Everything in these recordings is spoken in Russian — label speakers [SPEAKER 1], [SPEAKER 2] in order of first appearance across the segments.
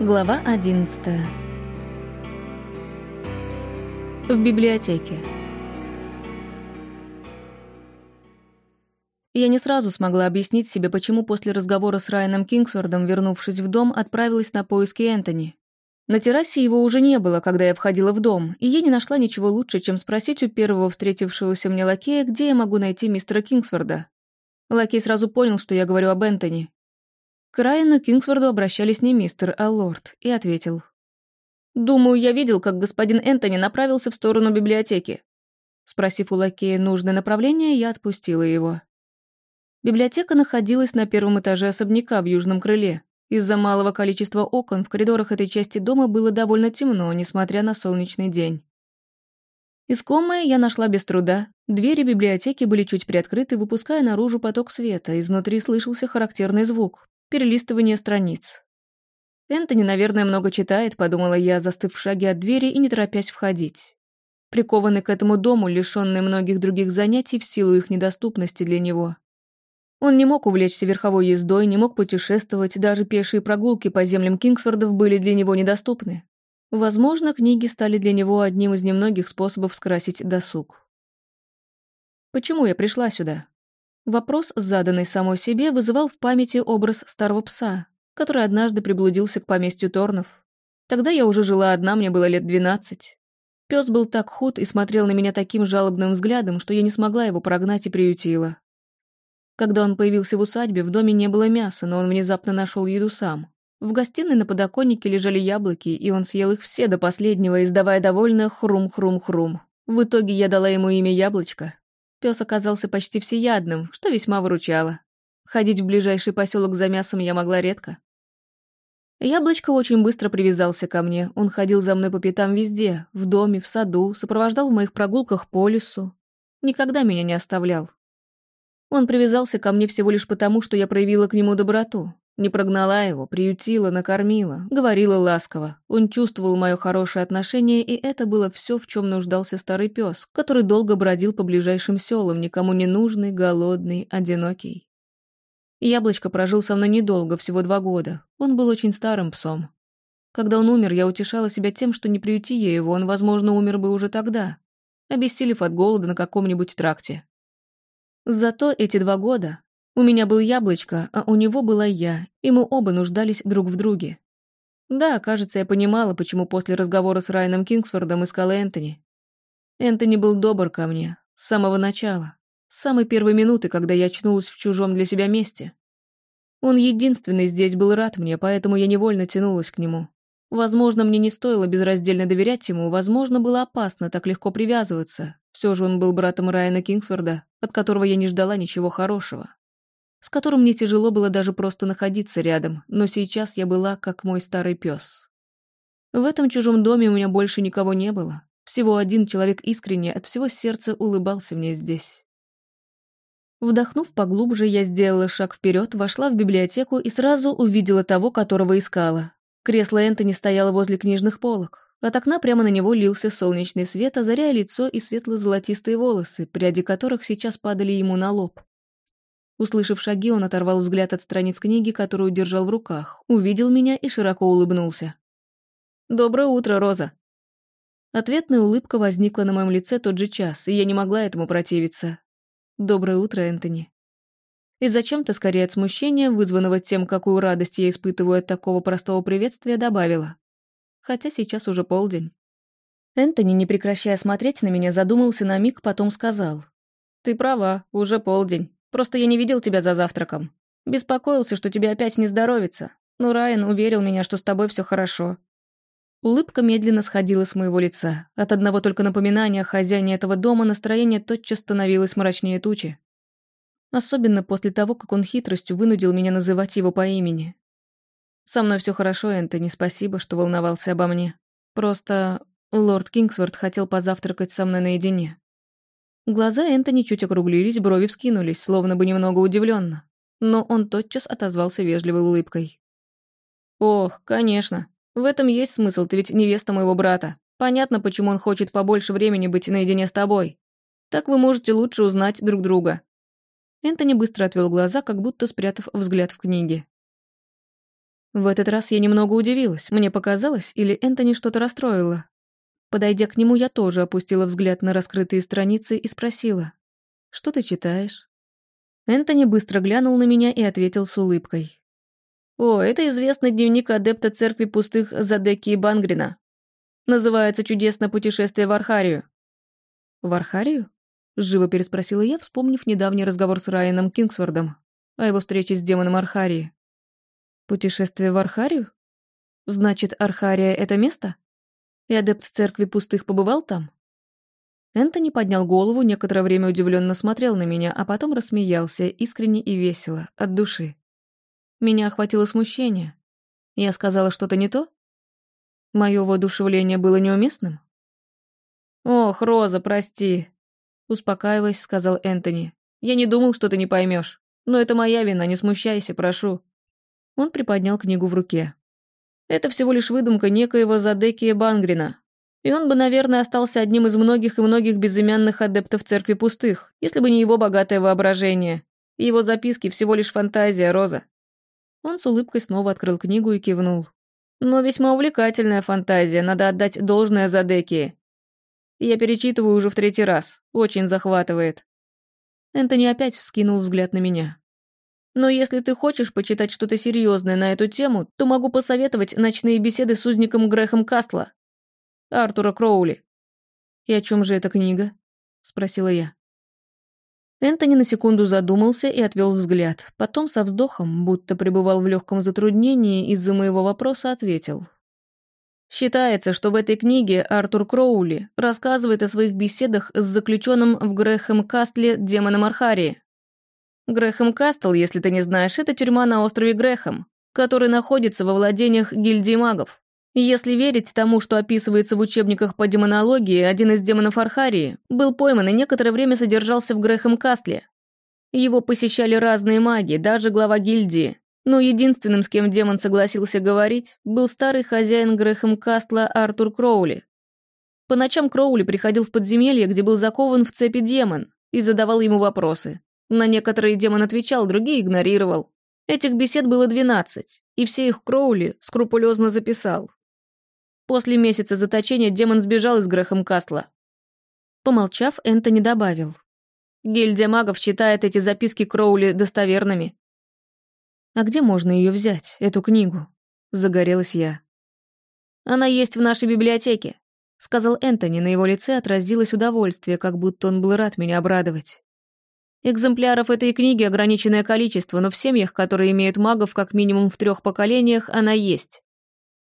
[SPEAKER 1] Глава 11 В библиотеке Я не сразу смогла объяснить себе, почему после разговора с Райаном Кингсвордом, вернувшись в дом, отправилась на поиски Энтони. На террасе его уже не было, когда я входила в дом, и я не нашла ничего лучше, чем спросить у первого встретившегося мне лакея, где я могу найти мистера Кингсворда. Лакей сразу понял, что я говорю об Энтони. К Райану Кингсворду обращались не мистер, а лорд, и ответил. «Думаю, я видел, как господин Энтони направился в сторону библиотеки». Спросив у лакея нужное направление, я отпустила его. Библиотека находилась на первом этаже особняка в южном крыле. Из-за малого количества окон в коридорах этой части дома было довольно темно, несмотря на солнечный день. Искомое я нашла без труда. Двери библиотеки были чуть приоткрыты, выпуская наружу поток света. Изнутри слышался характерный звук, перелистывание страниц. Энтони, наверное, много читает, подумала я, застыв в шаге от двери и не торопясь входить. Прикованный к этому дому, лишённый многих других занятий в силу их недоступности для него. Он не мог увлечься верховой ездой, не мог путешествовать, даже пешие прогулки по землям Кингсфордов были для него недоступны. Возможно, книги стали для него одним из немногих способов скрасить досуг. Почему я пришла сюда? Вопрос, заданный самой себе, вызывал в памяти образ старого пса, который однажды приблудился к поместью Торнов. Тогда я уже жила одна, мне было лет двенадцать. Пес был так худ и смотрел на меня таким жалобным взглядом, что я не смогла его прогнать и приютила. Когда он появился в усадьбе, в доме не было мяса, но он внезапно нашел еду сам. В гостиной на подоконнике лежали яблоки, и он съел их все до последнего, издавая довольно хрум-хрум-хрум. В итоге я дала ему имя Яблочко, Пес оказался почти всеядным, что весьма выручало. Ходить в ближайший поселок за мясом я могла редко. Яблочко очень быстро привязался ко мне. Он ходил за мной по пятам везде, в доме, в саду, сопровождал в моих прогулках по лесу. Никогда меня не оставлял. Он привязался ко мне всего лишь потому, что я проявила к нему доброту. Не прогнала его, приютила, накормила, говорила ласково. Он чувствовал мое хорошее отношение, и это было все, в чем нуждался старый пес, который долго бродил по ближайшим селам, никому не нужный, голодный, одинокий. Яблочко прожил со мной недолго, всего два года. Он был очень старым псом. Когда он умер, я утешала себя тем, что не приюти я его, он, возможно, умер бы уже тогда, обессилев от голода на каком-нибудь тракте. Зато эти два года у меня был яблочко, а у него была я, и мы оба нуждались друг в друге. Да, кажется, я понимала, почему после разговора с Райаном Кингсфордом искала Энтони. Энтони был добр ко мне, с самого начала, с самой первой минуты, когда я очнулась в чужом для себя месте. Он единственный здесь был рад мне, поэтому я невольно тянулась к нему. Возможно, мне не стоило безраздельно доверять ему, возможно, было опасно так легко привязываться. Все же он был братом Райана Кингсфорда, от которого я не ждала ничего хорошего с которым мне тяжело было даже просто находиться рядом, но сейчас я была как мой старый пес. В этом чужом доме у меня больше никого не было. Всего один человек искренне от всего сердца улыбался мне здесь. Вдохнув поглубже, я сделала шаг вперед, вошла в библиотеку и сразу увидела того, которого искала. Кресло Энтони стояло возле книжных полок. От окна прямо на него лился солнечный свет, озаряя лицо и светло-золотистые волосы, пряди которых сейчас падали ему на лоб. Услышав шаги, он оторвал взгляд от страниц книги, которую держал в руках, увидел меня и широко улыбнулся. «Доброе утро, Роза!» Ответная улыбка возникла на моем лице тот же час, и я не могла этому противиться. «Доброе утро, Энтони!» И зачем-то, скорее от смущения, вызванного тем, какую радость я испытываю от такого простого приветствия, добавила. Хотя сейчас уже полдень. Энтони, не прекращая смотреть на меня, задумался на миг, потом сказал. «Ты права, уже полдень. Просто я не видел тебя за завтраком. Беспокоился, что тебе опять не здоровится. Но Райан уверил меня, что с тобой все хорошо». Улыбка медленно сходила с моего лица. От одного только напоминания о хозяине этого дома настроение тотчас становилось мрачнее тучи. Особенно после того, как он хитростью вынудил меня называть его по имени. «Со мной все хорошо, Энтони, спасибо, что волновался обо мне. Просто лорд Кингсворт хотел позавтракать со мной наедине. Глаза Энтони чуть округлились, брови вскинулись, словно бы немного удивленно. Но он тотчас отозвался вежливой улыбкой. «Ох, конечно. В этом есть смысл, ты ведь невеста моего брата. Понятно, почему он хочет побольше времени быть наедине с тобой. Так вы можете лучше узнать друг друга». Энтони быстро отвел глаза, как будто спрятав взгляд в книге. В этот раз я немного удивилась, мне показалось, или Энтони что-то расстроило. Подойдя к нему, я тоже опустила взгляд на раскрытые страницы и спросила. «Что ты читаешь?» Энтони быстро глянул на меня и ответил с улыбкой. «О, это известный дневник адепта церкви пустых Задеки и Бангрина. Называется «Чудесное путешествие в Архарию». «В Архарию?» — живо переспросила я, вспомнив недавний разговор с Райаном Кингсвордом о его встрече с демоном Архарии. «Путешествие в Архарию? Значит, Архария — это место? И адепт церкви пустых побывал там?» Энтони поднял голову, некоторое время удивленно смотрел на меня, а потом рассмеялся, искренне и весело, от души. Меня охватило смущение. Я сказала что-то не то? Мое воодушевление было неуместным? «Ох, Роза, прости», — успокаиваясь, сказал Энтони. «Я не думал, что ты не поймешь. Но это моя вина, не смущайся, прошу». Он приподнял книгу в руке. «Это всего лишь выдумка некоего Задекия Бангрина. И он бы, наверное, остался одним из многих и многих безымянных адептов Церкви Пустых, если бы не его богатое воображение. И его записки всего лишь фантазия, Роза». Он с улыбкой снова открыл книгу и кивнул. Но весьма увлекательная фантазия, надо отдать должное Задекии. Я перечитываю уже в третий раз. Очень захватывает. Энтони опять вскинул взгляд на меня. Но если ты хочешь почитать что-то серьезное на эту тему, то могу посоветовать ночные беседы с узником Грехом Кастла. Артура Кроули. «И о чем же эта книга?» — спросила я. Энтони на секунду задумался и отвел взгляд. Потом со вздохом, будто пребывал в легком затруднении из-за моего вопроса, ответил. Считается, что в этой книге Артур Кроули рассказывает о своих беседах с заключенным в Грэхэм Кастле демоном Архарии. Грэхэм Кастл, если ты не знаешь, это тюрьма на острове Грэхэм, который находится во владениях гильдии магов. Если верить тому, что описывается в учебниках по демонологии, один из демонов Архарии был пойман и некоторое время содержался в Грэхэм Кастле. Его посещали разные маги, даже глава гильдии. Но единственным, с кем демон согласился говорить, был старый хозяин Грэхэм Кастла Артур Кроули. По ночам Кроули приходил в подземелье, где был закован в цепи демон, и задавал ему вопросы. На некоторые демон отвечал, другие игнорировал. Этих бесед было двенадцать, и все их Кроули скрупулезно записал. После месяца заточения демон сбежал из Грэхэм Кастла. Помолчав, Энтони добавил. Гильдия магов считает эти записки Кроули достоверными. «А где можно ее взять, эту книгу?» Загорелась я. «Она есть в нашей библиотеке», — сказал Энтони, на его лице отразилось удовольствие, как будто он был рад меня обрадовать. Экземпляров этой книги ограниченное количество, но в семьях, которые имеют магов как минимум в трех поколениях, она есть.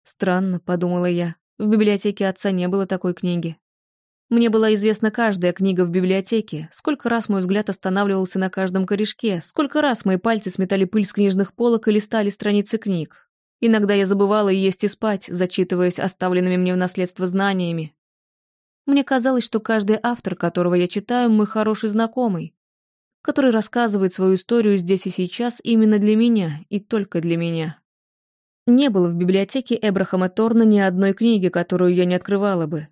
[SPEAKER 1] Странно, подумала я. В библиотеке отца не было такой книги. Мне была известна каждая книга в библиотеке, сколько раз мой взгляд останавливался на каждом корешке, сколько раз мои пальцы сметали пыль с книжных полок и листали страницы книг. Иногда я забывала есть и спать, зачитываясь оставленными мне в наследство знаниями. Мне казалось, что каждый автор, которого я читаю, мой хороший знакомый, который рассказывает свою историю здесь и сейчас именно для меня и только для меня. Не было в библиотеке Эбрахама Торна ни одной книги, которую я не открывала бы.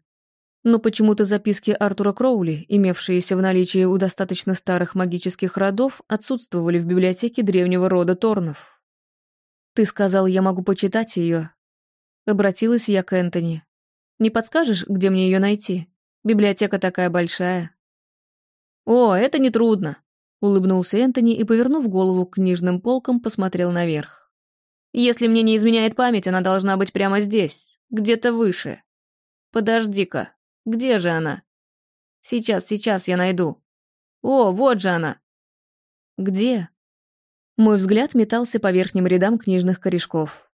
[SPEAKER 1] Но почему-то записки Артура Кроули, имевшиеся в наличии у достаточно старых магических родов, отсутствовали в библиотеке древнего рода Торнов. «Ты сказал, я могу почитать ее. Обратилась я к Энтони. «Не подскажешь, где мне ее найти? Библиотека такая большая». «О, это нетрудно», — улыбнулся Энтони и, повернув голову к книжным полкам, посмотрел наверх. Если мне не изменяет память, она должна быть прямо здесь, где-то выше. Подожди-ка, где же она? Сейчас, сейчас я найду. О, вот же она. Где? Мой взгляд метался по верхним рядам книжных корешков.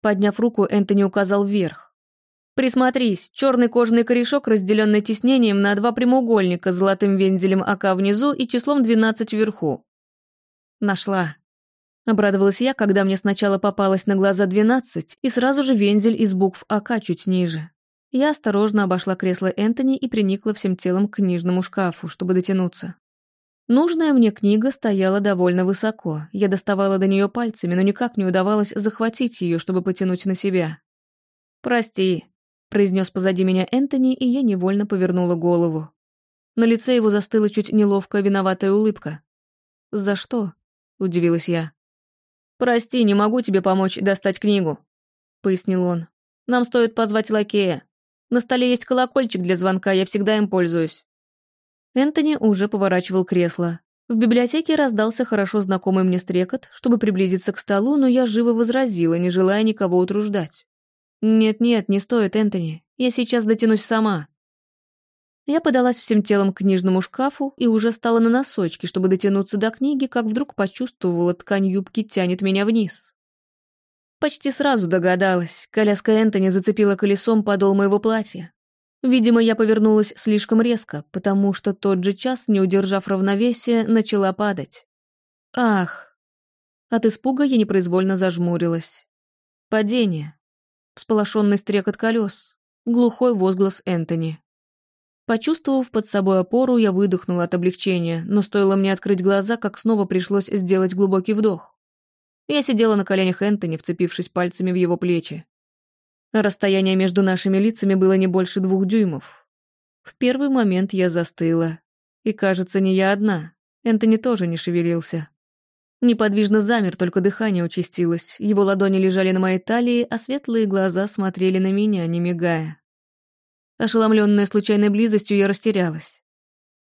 [SPEAKER 1] Подняв руку, Энтони указал вверх. Присмотрись, черный кожаный корешок, разделенный тиснением на два прямоугольника с золотым вензелем АК внизу и числом 12 вверху. Нашла. Обрадовалась я, когда мне сначала попалось на глаза двенадцать, и сразу же вензель из букв АК чуть ниже. Я осторожно обошла кресло Энтони и приникла всем телом к книжному шкафу, чтобы дотянуться. Нужная мне книга стояла довольно высоко. Я доставала до нее пальцами, но никак не удавалось захватить ее, чтобы потянуть на себя. «Прости», — произнес позади меня Энтони, и я невольно повернула голову. На лице его застыла чуть неловкая виноватая улыбка. «За что?» — удивилась я. «Прости, не могу тебе помочь достать книгу», — пояснил он. «Нам стоит позвать лакея. На столе есть колокольчик для звонка, я всегда им пользуюсь». Энтони уже поворачивал кресло. В библиотеке раздался хорошо знакомый мне стрекот, чтобы приблизиться к столу, но я живо возразила, не желая никого утруждать. «Нет-нет, не стоит, Энтони. Я сейчас дотянусь сама». Я подалась всем телом к книжному шкафу и уже стала на носочки, чтобы дотянуться до книги, как вдруг почувствовала, ткань юбки тянет меня вниз. Почти сразу догадалась. Коляска Энтони зацепила колесом подол моего платья. Видимо, я повернулась слишком резко, потому что тот же час, не удержав равновесия, начала падать. Ах! От испуга я непроизвольно зажмурилась. Падение. Всполошенный стрекот колес. Глухой возглас Энтони. Почувствовав под собой опору, я выдохнула от облегчения, но стоило мне открыть глаза, как снова пришлось сделать глубокий вдох. Я сидела на коленях Энтони, вцепившись пальцами в его плечи. Расстояние между нашими лицами было не больше двух дюймов. В первый момент я застыла. И, кажется, не я одна. Энтони тоже не шевелился. Неподвижно замер, только дыхание участилось. Его ладони лежали на моей талии, а светлые глаза смотрели на меня, не мигая. Ошеломленная случайной близостью, я растерялась.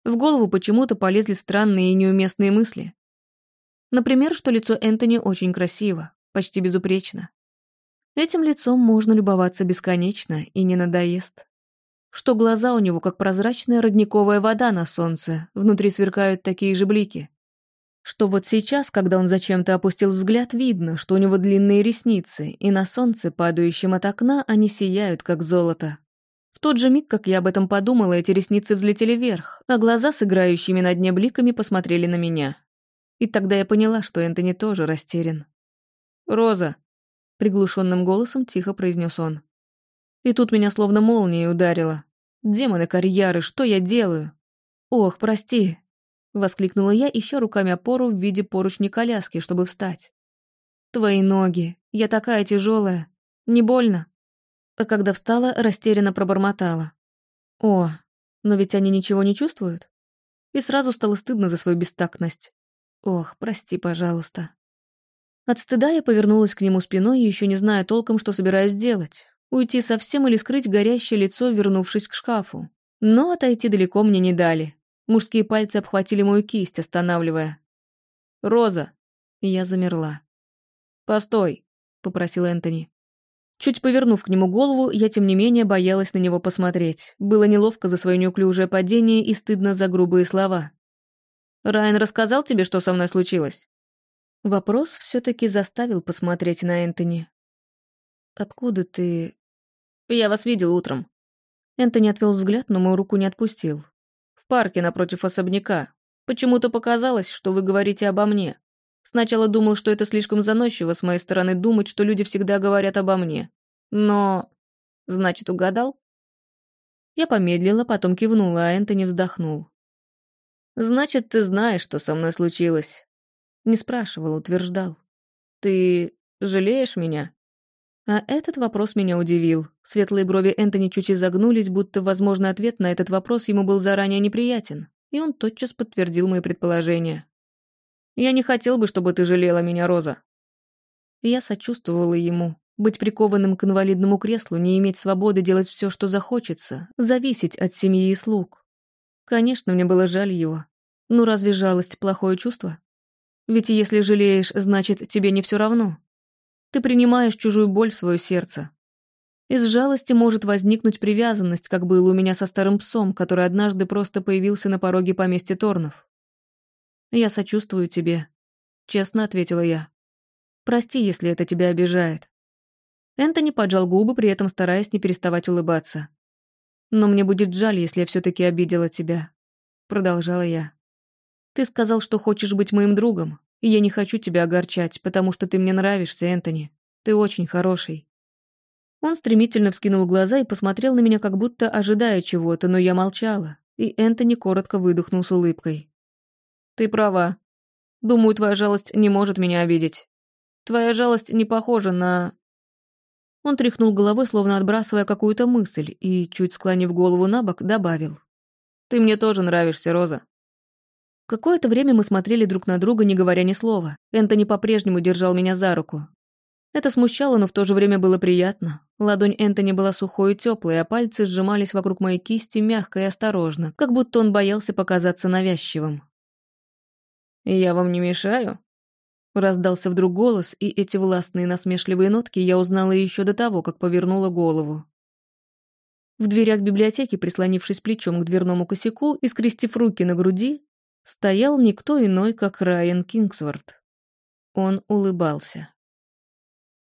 [SPEAKER 1] В голову почему-то полезли странные и неуместные мысли. Например, что лицо Энтони очень красиво, почти безупречно. Этим лицом можно любоваться бесконечно и не надоест. Что глаза у него как прозрачная родниковая вода на солнце, внутри сверкают такие же блики. Что вот сейчас, когда он зачем-то опустил взгляд, видно, что у него длинные ресницы, и на солнце, падающем от окна, они сияют, как золото. В тот же миг, как я об этом подумала, эти ресницы взлетели вверх, а глаза с играющими на дне бликами посмотрели на меня. И тогда я поняла, что Энтони тоже растерян. «Роза», — приглушенным голосом тихо произнес он. И тут меня словно молнией ударило. «Демоны карьеры, что я делаю?» «Ох, прости», — воскликнула я, ища руками опору в виде поручни коляски, чтобы встать. «Твои ноги, я такая тяжелая. Не больно?» а когда встала, растерянно пробормотала. «О, но ведь они ничего не чувствуют?» И сразу стало стыдно за свою бестактность. «Ох, прости, пожалуйста». От стыда я повернулась к нему спиной, еще не зная толком, что собираюсь делать. Уйти совсем или скрыть горящее лицо, вернувшись к шкафу. Но отойти далеко мне не дали. Мужские пальцы обхватили мою кисть, останавливая. «Роза!» Я замерла. «Постой!» — попросил Энтони. Чуть повернув к нему голову, я тем не менее боялась на него посмотреть. Было неловко за свое неуклюжее падение и стыдно за грубые слова. «Райан рассказал тебе, что со мной случилось?» Вопрос все-таки заставил посмотреть на Энтони. «Откуда ты...» «Я вас видел утром». Энтони отвел взгляд, но мою руку не отпустил. «В парке напротив особняка. Почему-то показалось, что вы говорите обо мне. Сначала думал, что это слишком заносчиво с моей стороны думать, что люди всегда говорят обо мне. Но... Значит, угадал? Я помедлила, потом кивнула, а Энтони вздохнул. «Значит, ты знаешь, что со мной случилось?» Не спрашивал, утверждал. «Ты жалеешь меня?» А этот вопрос меня удивил. Светлые брови Энтони чуть изогнулись, будто, возможно, ответ на этот вопрос ему был заранее неприятен, и он тотчас подтвердил мои предположения. Я не хотел бы, чтобы ты жалела меня, Роза». Я сочувствовала ему. Быть прикованным к инвалидному креслу, не иметь свободы делать все, что захочется, зависеть от семьи и слуг. Конечно, мне было жаль его. Ну разве жалость плохое чувство? Ведь если жалеешь, значит, тебе не все равно. Ты принимаешь чужую боль в свое сердце. Из жалости может возникнуть привязанность, как было у меня со старым псом, который однажды просто появился на пороге поместья Торнов. «Я сочувствую тебе», — честно ответила я. «Прости, если это тебя обижает». Энтони поджал губы, при этом стараясь не переставать улыбаться. «Но мне будет жаль, если я все таки обидела тебя», — продолжала я. «Ты сказал, что хочешь быть моим другом, и я не хочу тебя огорчать, потому что ты мне нравишься, Энтони. Ты очень хороший». Он стремительно вскинул глаза и посмотрел на меня, как будто ожидая чего-то, но я молчала, и Энтони коротко выдохнул с улыбкой. Ты права. Думаю, твоя жалость не может меня обидеть. Твоя жалость не похожа на... Он тряхнул головой, словно отбрасывая какую-то мысль, и, чуть склонив голову на бок, добавил. «Ты мне тоже нравишься, Роза». Какое-то время мы смотрели друг на друга, не говоря ни слова. Энтони по-прежнему держал меня за руку. Это смущало, но в то же время было приятно. Ладонь Энтони была сухой и теплой, а пальцы сжимались вокруг моей кисти мягко и осторожно, как будто он боялся показаться навязчивым. «Я вам не мешаю?» Раздался вдруг голос, и эти властные насмешливые нотки я узнала еще до того, как повернула голову. В дверях библиотеки, прислонившись плечом к дверному косяку и скрестив руки на груди, стоял никто иной, как Райан Кингсворт. Он улыбался.